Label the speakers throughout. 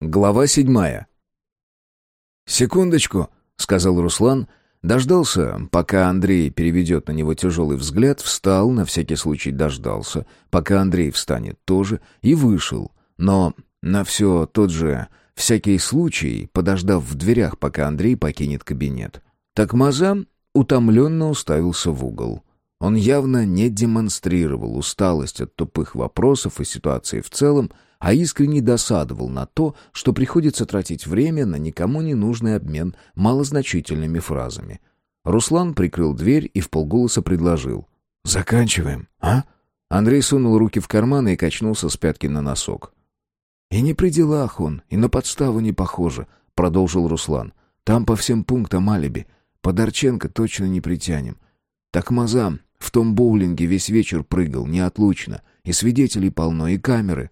Speaker 1: Глава седьмая. «Секундочку», — сказал Руслан, дождался, пока Андрей переведет на него тяжелый взгляд, встал, на всякий случай дождался, пока Андрей встанет тоже, и вышел. Но на все тот же всякий случай, подождав в дверях, пока Андрей покинет кабинет. Так Маза утомленно уставился в угол. Он явно не демонстрировал усталость от тупых вопросов и ситуации в целом, а искренне досадовал на то, что приходится тратить время на никому не нужный обмен малозначительными фразами. Руслан прикрыл дверь и вполголоса предложил. «Заканчиваем, а?» Андрей сунул руки в карманы и качнулся с пятки на носок. «И не при делах он, и на подставу не похоже», — продолжил Руслан. «Там по всем пунктам алиби. Подорченко точно не притянем. Так Мазам в том боулинге весь вечер прыгал, неотлучно. И свидетелей полно, и камеры.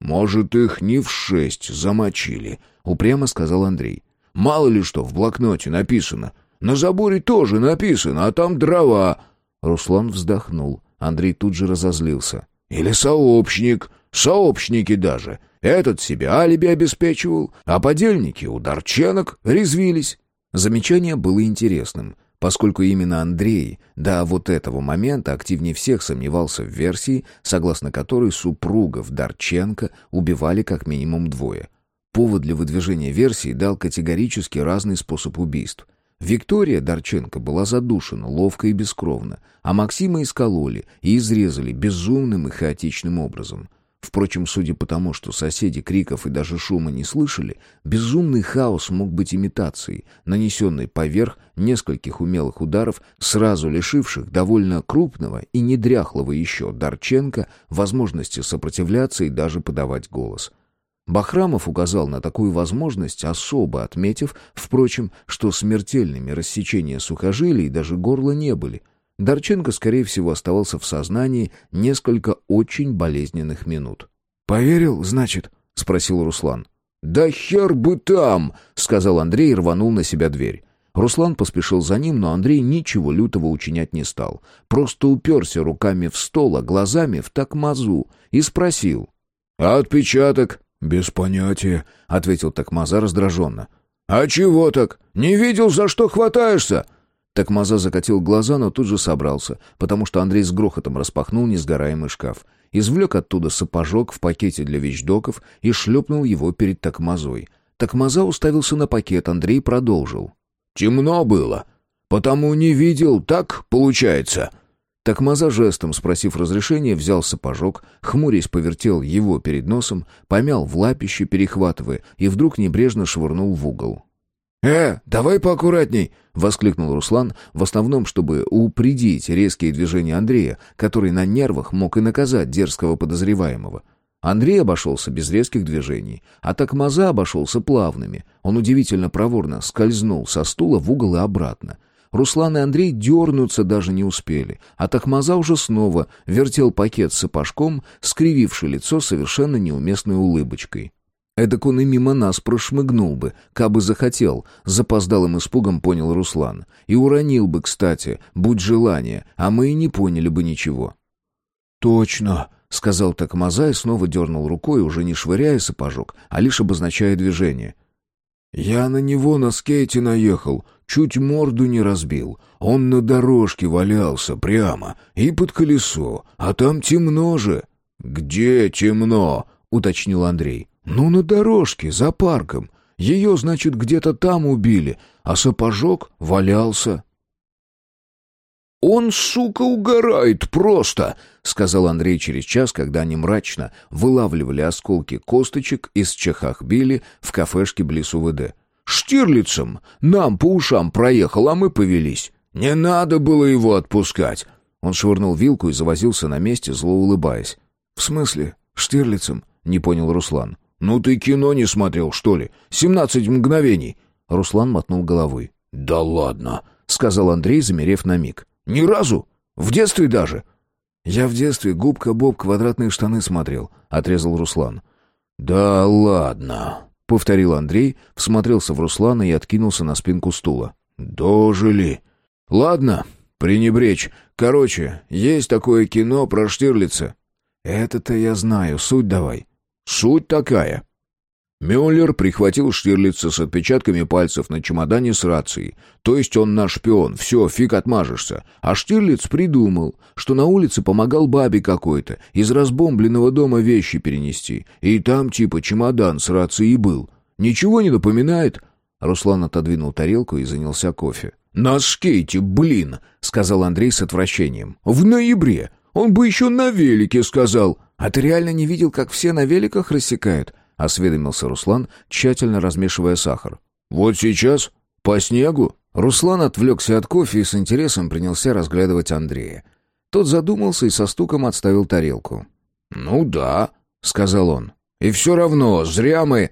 Speaker 2: «Может, их не в шесть замочили», — упрямо сказал Андрей. «Мало ли что в блокноте написано. На заборе тоже написано, а там дрова».
Speaker 1: Руслан вздохнул. Андрей тут же разозлился.
Speaker 2: «Или сообщник. Сообщники даже. Этот себе алиби обеспечивал, а подельники у Дарченок резвились».
Speaker 1: Замечание было интересным поскольку именно Андрей до вот этого момента активнее всех сомневался в версии, согласно которой супругов Дарченко убивали как минимум двое. Повод для выдвижения версии дал категорически разный способ убийств. Виктория Дарченко была задушена ловко и бескровно, а Максима искололи и изрезали безумным и хаотичным образом – Впрочем, судя по тому, что соседи криков и даже шума не слышали, безумный хаос мог быть имитацией, нанесенной поверх нескольких умелых ударов, сразу лишивших довольно крупного и недряхлого еще Дарченко возможности сопротивляться и даже подавать голос. Бахрамов указал на такую возможность, особо отметив, впрочем, что смертельными рассечения сухожилий даже горла не были — Дарченко, скорее всего, оставался в сознании несколько очень болезненных минут.
Speaker 2: «Поверил, значит?» — спросил Руслан. «Да хер бы там!» — сказал Андрей и рванул на себя дверь.
Speaker 1: Руслан поспешил за ним, но Андрей ничего лютого учинять не стал. Просто уперся руками в стол, а глазами в такмазу и спросил.
Speaker 2: «А отпечаток?»
Speaker 1: «Без понятия», — ответил такмаза раздраженно.
Speaker 2: «А чего так? Не видел, за что хватаешься?»
Speaker 1: Так Маза закатил глаза, но тут же собрался, потому что Андрей с грохотом распахнул несгораемый шкаф. Извлек оттуда сапожок в пакете для вещдоков и шлепнул его перед Такмазой. Такмаза уставился на пакет, Андрей продолжил.
Speaker 2: «Темно было. Потому не видел, так получается?»
Speaker 1: Такмаза жестом, спросив разрешения, взял сапожок, хмурясь повертел его перед носом, помял в лапище, перехватывая, и вдруг небрежно швырнул в угол.
Speaker 2: «Э, давай поаккуратней!» — воскликнул Руслан, в основном, чтобы упредить резкие движения Андрея, который на нервах мог и наказать дерзкого подозреваемого.
Speaker 1: Андрей обошелся без резких движений, а так Маза обошелся плавными. Он удивительно проворно скользнул со стула в угол и обратно. Руслан и Андрей дернуться даже не успели, а Такмаза уже снова вертел пакет с сапожком, скрививший лицо совершенно неуместной улыбочкой. Эдак он и мимо нас прошмыгнул бы, кабы захотел, запоздалым испугом понял Руслан. И уронил бы, кстати, будь желание, а мы и не поняли бы ничего.
Speaker 2: «Точно», — сказал
Speaker 1: Такмаза и снова дернул рукой, уже не швыряя сапожок, а лишь обозначая движение.
Speaker 2: «Я на него на скейте наехал, чуть морду не разбил. Он на дорожке валялся прямо и под колесо, а там темно же». «Где темно?» — уточнил Андрей. «Ну, на дорожке, за парком. Ее, значит, где-то там убили, а сапожок валялся». «Он, сука, угорает просто!» — сказал Андрей через час, когда они мрачно вылавливали осколки косточек из чехахбили в кафешке близ УВД. «Штирлицем! Нам по ушам проехал, а мы повелись. Не надо было его отпускать!» Он швырнул вилку и завозился на месте, зло улыбаясь.
Speaker 1: «В смысле? Штирлицем?» — не понял Руслан.
Speaker 2: «Ну ты кино не смотрел, что ли? Семнадцать мгновений!»
Speaker 1: Руслан мотнул головой.
Speaker 2: «Да ладно!»
Speaker 1: — сказал Андрей, замерев на миг.
Speaker 2: «Ни разу? В детстве даже?»
Speaker 1: «Я в детстве губка Боб квадратные штаны смотрел», — отрезал Руслан.
Speaker 2: «Да ладно», — повторил Андрей, всмотрелся в Руслана и откинулся на спинку стула. «Дожили. Ладно, пренебречь. Короче, есть такое кино про Штирлица».
Speaker 1: «Это-то я знаю, суть давай».
Speaker 2: Суть такая. Мюллер прихватил Штирлица с отпечатками пальцев на чемодане с рацией. То есть он наш шпион, все, фиг отмажешься. А Штирлиц придумал, что на улице помогал бабе какой-то из разбомбленного дома вещи перенести. И там типа чемодан с рацией был. Ничего не напоминает?» Руслан отодвинул тарелку и занялся кофе. «На скейте, блин!» — сказал Андрей с отвращением. «В ноябре! Он бы еще на велике сказал!»
Speaker 1: «А ты реально не видел, как все на великах рассекают?» — осведомился Руслан, тщательно размешивая сахар.
Speaker 2: «Вот сейчас? По снегу?»
Speaker 1: Руслан отвлекся от кофе и с интересом принялся разглядывать Андрея. Тот задумался и со стуком отставил тарелку.
Speaker 2: «Ну да», — сказал он. «И все равно, зря мы...»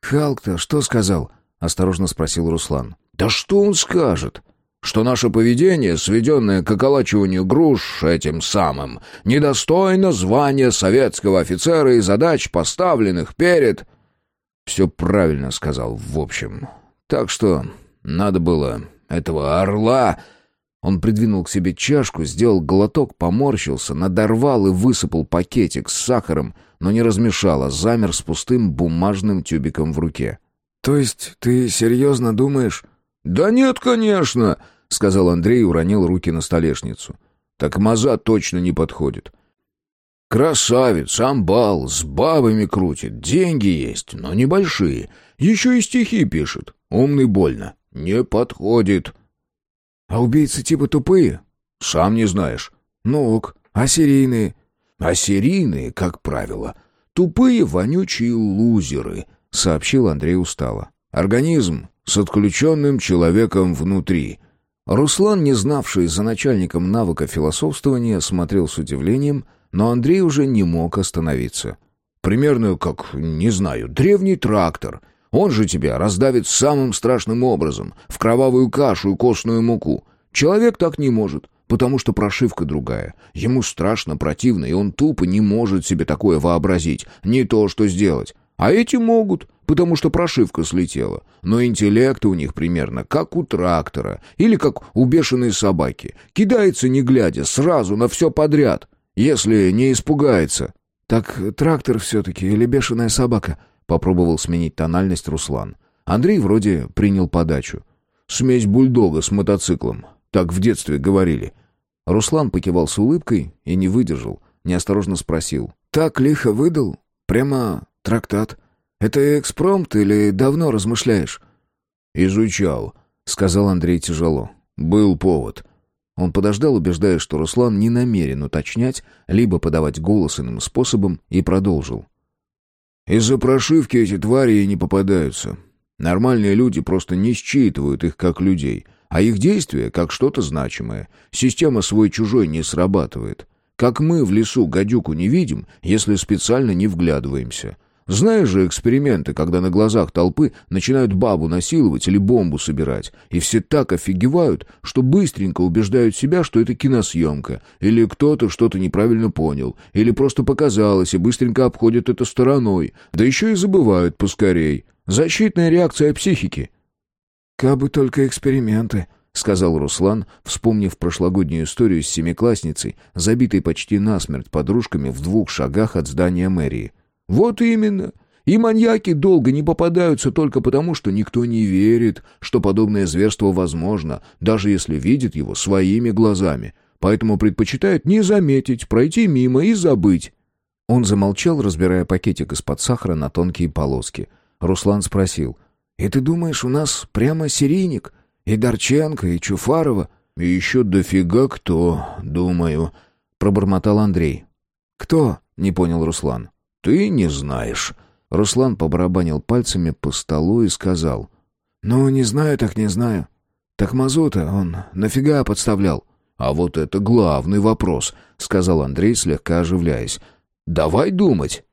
Speaker 1: «Халк-то что сказал?» — осторожно спросил Руслан.
Speaker 2: «Да что он скажет? Что наше поведение, сведенное к околачиванию груш этим самым, недостойно звания советского офицера и задач, поставленных перед...» «Все правильно сказал, в общем. Так что надо было этого орла...» Он придвинул к себе чашку, сделал глоток, поморщился, надорвал и высыпал пакетик с сахаром, но не размешал, а замер с пустым бумажным тюбиком в руке. «То есть ты серьезно думаешь...» «Да нет, конечно», — сказал Андрей и уронил руки на столешницу. «Так маза точно не подходит. Красавец, амбал, с бабами крутит, деньги есть, но небольшие. Еще и стихи пишет. Умный больно. Не подходит».
Speaker 1: «А убийцы типа тупые?»
Speaker 2: «Сам не знаешь».
Speaker 1: «Ну ок. А серийные?»
Speaker 2: «А серийные, как правило, тупые вонючие лузеры», — сообщил Андрей устало. «Организм с отключенным человеком внутри».
Speaker 1: Руслан, не знавший за начальником навыка философствования, смотрел с удивлением, но Андрей уже не мог остановиться.
Speaker 2: «Примерно как, не знаю, древний трактор. Он же тебя раздавит самым страшным образом, в кровавую кашу и костную муку. Человек так не может, потому что прошивка другая. Ему страшно, противно, и он тупо не может себе такое вообразить, не то что сделать. А эти могут, потому что прошивка слетела. Но интеллект у них примерно как у трактора или как у бешеной собаки. Кидается не глядя, сразу на все подряд, если не испугается.
Speaker 1: «Так трактор все-таки или бешеная собака?» Попробовал сменить тональность Руслан. Андрей вроде принял подачу.
Speaker 2: «Смесь бульдога с мотоциклом. Так в детстве говорили».
Speaker 1: Руслан покивал с улыбкой и не выдержал. Неосторожно спросил. «Так лихо выдал? Прямо трактат. Это экспромт или давно размышляешь?»
Speaker 2: «Изучал», — сказал Андрей тяжело. «Был повод».
Speaker 1: Он подождал, убеждая, что Руслан не намерен уточнять, либо подавать голос иным способом, и продолжил.
Speaker 2: Из-за прошивки эти твари и не попадаются. Нормальные люди просто не считывают их как людей, а их действия как что-то значимое. Система свой-чужой не срабатывает. Как мы в лесу гадюку не видим, если специально не вглядываемся. Знаешь же эксперименты, когда на глазах толпы начинают бабу насиловать или бомбу собирать, и все так офигевают, что быстренько убеждают себя, что это киносъемка, или кто-то что-то неправильно понял, или просто показалось, и быстренько обходят это стороной, да еще и забывают поскорей. Защитная реакция психики.
Speaker 1: «Кабы только эксперименты», — сказал Руслан, вспомнив прошлогоднюю историю с семиклассницей, забитой почти насмерть подружками в двух шагах от здания мэрии.
Speaker 2: Вот именно. И маньяки долго не попадаются только потому, что никто не верит, что подобное зверство возможно, даже если видит его своими глазами. Поэтому предпочитают не заметить, пройти мимо и забыть.
Speaker 1: Он замолчал, разбирая пакетик из-под сахара на тонкие полоски. Руслан спросил. «И ты думаешь, у нас прямо серийник? И Дорченко, и Чуфарова?»
Speaker 2: «И еще дофига кто, думаю», — пробормотал Андрей.
Speaker 1: «Кто?» — не понял Руслан.
Speaker 2: «Ты не знаешь».
Speaker 1: Руслан побарабанил пальцами по столу и сказал. «Ну, не знаю, так не знаю. Так Мазута он нафига подставлял?»
Speaker 2: «А вот это главный вопрос», — сказал Андрей, слегка оживляясь. «Давай думать».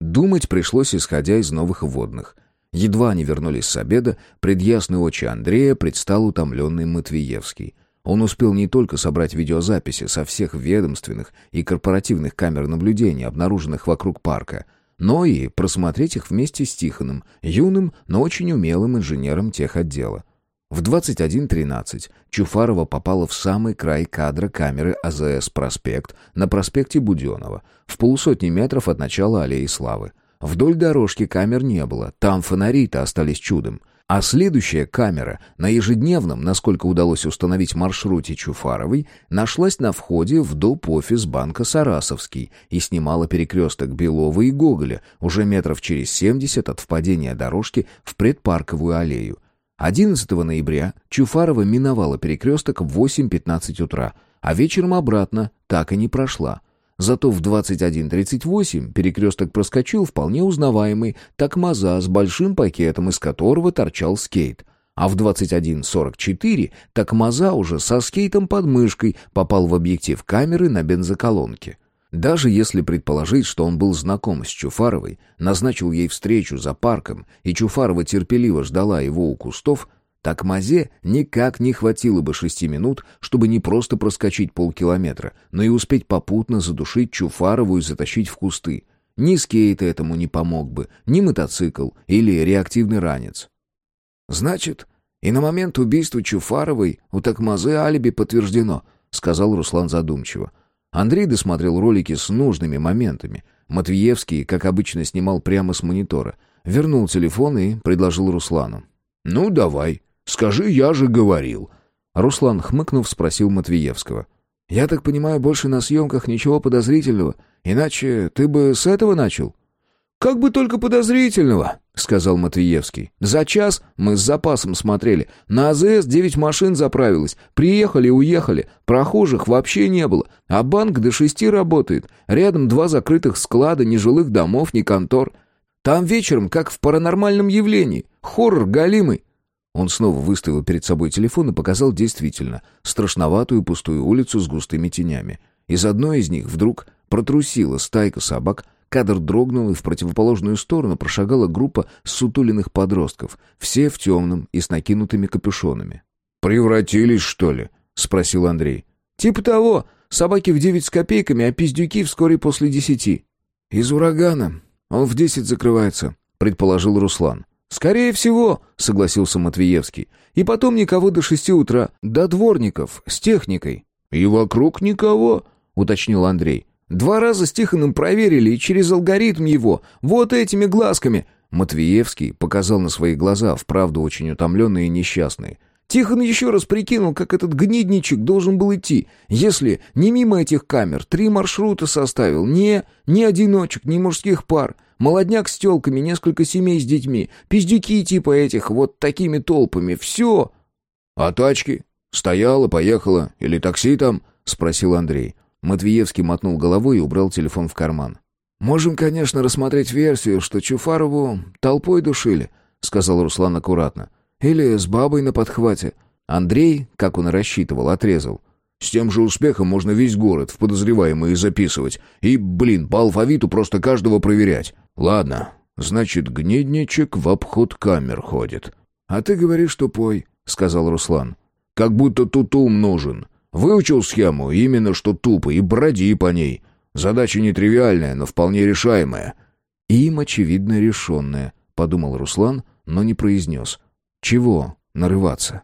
Speaker 1: Думать пришлось, исходя из новых вводных. Едва они вернулись с обеда, пред очи Андрея предстал утомленный Матвеевский. Он успел не только собрать видеозаписи со всех ведомственных и корпоративных камер наблюдения, обнаруженных вокруг парка, но и просмотреть их вместе с Тихоном, юным, но очень умелым инженером техотдела. В 21.13 Чуфарова попала в самый край кадра камеры АЗС «Проспект» на проспекте Буденова, в полусотни метров от начала аллеи Славы. Вдоль дорожки камер не было, там фонари-то остались чудом. А следующая камера на ежедневном, насколько удалось установить маршруте Чуфаровой, нашлась на входе в доп-офис банка «Сарасовский» и снимала перекресток Белова и Гоголя уже метров через 70 от впадения дорожки в предпарковую аллею. 11 ноября Чуфарова миновала перекресток в 8.15 утра, а вечером обратно так и не прошла. Зато в 21.38 перекресток проскочил вполне узнаваемый такмаза с большим пакетом, из которого торчал скейт. А в 21.44 такмаза уже со скейтом под мышкой попал в объектив камеры на бензоколонке. Даже если предположить, что он был знаком с Чуфаровой, назначил ей встречу за парком, и Чуфарова терпеливо ждала его у кустов, так Мазе никак не хватило бы шести минут, чтобы не просто проскочить полкилометра, но и успеть попутно задушить Чуфарову и затащить в кусты. Ни скейт этому не помог бы, ни мотоцикл или реактивный ранец. «Значит, и на момент убийства Чуфаровой у Такмазы алиби подтверждено», — сказал Руслан задумчиво. Андрей досмотрел ролики с нужными моментами. Матвеевский, как обычно, снимал прямо с монитора. Вернул телефон и предложил Руслану. «Ну, давай». Скажи, я же говорил». Руслан, хмыкнув, спросил Матвеевского. «Я так понимаю, больше на съемках ничего подозрительного. Иначе ты бы с этого начал?» «Как бы только подозрительного», — сказал Матвеевский. «За час мы с запасом смотрели. На АЗС девять машин заправилось. Приехали уехали. Прохожих вообще не было. А банк до шести работает. Рядом два закрытых склада, ни жилых домов, ни контор. Там вечером, как в паранормальном явлении. Хоррор галимый. Он снова выставил перед собой телефон и показал действительно страшноватую пустую улицу с густыми тенями. Из одной из них вдруг протрусила стайка собак, кадр дрогнул, и в противоположную сторону прошагала группа сутуленных подростков, все в темном и с накинутыми капюшонами.
Speaker 2: «Превратились, что ли?» — спросил Андрей.
Speaker 1: «Типа того. Собаки в девять с копейками, а пиздюки вскоре после десяти».
Speaker 2: «Из урагана. Он в десять закрывается», — предположил Руслан.
Speaker 1: «Скорее всего», — согласился Матвеевский. «И потом никого до шести утра, до дворников, с техникой».
Speaker 2: «И вокруг никого», — уточнил Андрей.
Speaker 1: «Два раза с Тихоном проверили, и через алгоритм его, вот этими глазками». Матвеевский показал на свои глаза, вправду очень утомленные и несчастные. Тихон еще раз прикинул, как этот гнидничек должен был идти, если не мимо этих камер, три маршрута составил, не, ни одиночек, ни мужских пар. Молодняк с телками, несколько семей с детьми, пиздюки типа этих, вот такими толпами, все.
Speaker 2: — А тачки? Стояла, поехала, или такси там? — спросил Андрей.
Speaker 1: Матвеевский мотнул головой и убрал телефон в карман.
Speaker 2: «Можем, конечно, рассмотреть версию, что Чуфарову толпой душили», — сказал Руслан аккуратно. «Или с бабой на подхвате».
Speaker 1: Андрей, как он и рассчитывал, отрезал.
Speaker 2: С тем же успехом можно весь город в подозреваемые записывать. И, блин, по алфавиту просто каждого проверять. Ладно, значит, гнедничек в обход камер ходит.
Speaker 1: А ты говоришь тупой, сказал Руслан.
Speaker 2: Как будто тут ум нужен. Выучил схему, именно что тупо, и броди по ней. Задача нетривиальная, но вполне решаемая.
Speaker 1: Им, очевидно, решенная, подумал Руслан, но не произнес. Чего нарываться?